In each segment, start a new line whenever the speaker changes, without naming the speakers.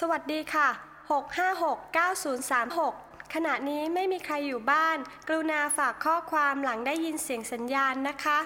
สวัสดีค่ะ 6569036 ขณะนี้ไม่มีใครอยู่บ้าน กรุณาฝากข้อความหลังได้ยินเสียงสัญญาณนะคะ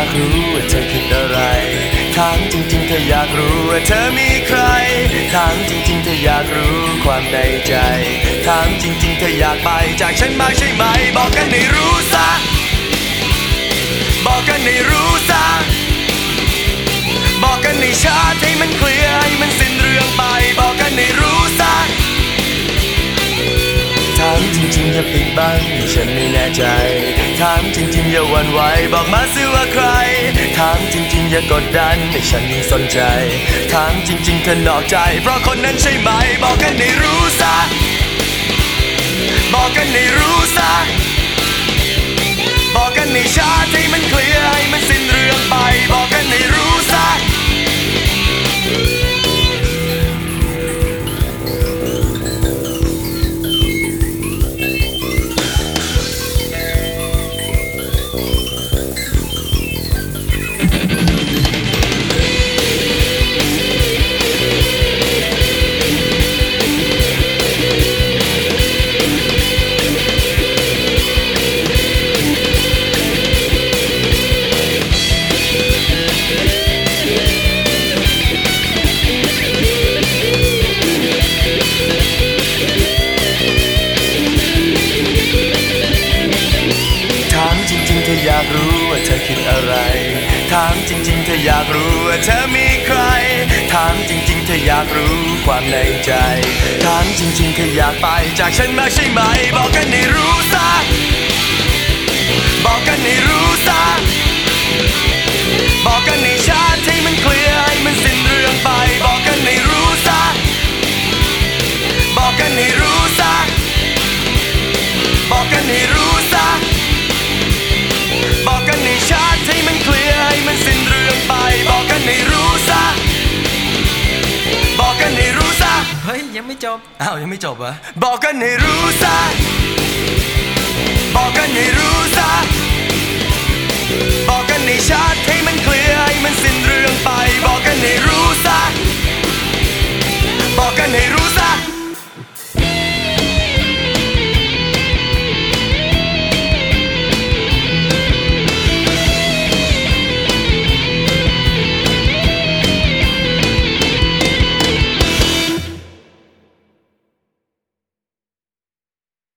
า
กรู้ว่าเธอคิดอะไร ถามจริงๆเธออยากรู้ว่าเธอมีใคร ถามจริงๆเธออยากรู้ความในใจ ถามจริงๆเธออยากไปจากฉันมาใช่ไหม บอกกันให้รู้ซะ บอกกันให้รู้ซะ ริงๆอย่าปิดบังฉันไม่แน่ใจ ถามจริงๆอย่าหวั่นไหวบอกมาสิว่าใคร ถามจริงๆอย่ากดดันให้ฉันยิ่งสนใจ ถามจริงๆเธอนอกใจ เพราะคนนั้นใช่ไหม บอกกันให้รู้ซะ บอกกันให้รู้ซะ บอกกันให้ชัดให้มันเคลียร์ให้มันสิ้นเรื่องไป บอกกันให้รู้ากรู้ว่าเธอคิดอะไร ถามจริง ๆ เธออยากรู้ว่าเธอมีใคร ถามจริง ๆ เธออยากรู้ความในใจ ถามจริง ๆ เธออยากไปจากฉันมากใช่ไหม บอกกันให้รู้ซะบอกกันให้รู้ซะบอกกันให้ชัดให้มันเคลียร์ให้มันสิ้นเรื่องไป บอกกันให้รู้ซะบอกกันให้รู้ซะบอกกันให้รู้ ให้มันเคลียร์ให้มันสิ้นเรื่องไป บอกกันให้รู้ซะ บอกกันให้รู้ซะ
เฮ้ย ยังไม่จบ
อ้าว ยังไม่จบเหรอ บอกกันให้รู้ซะ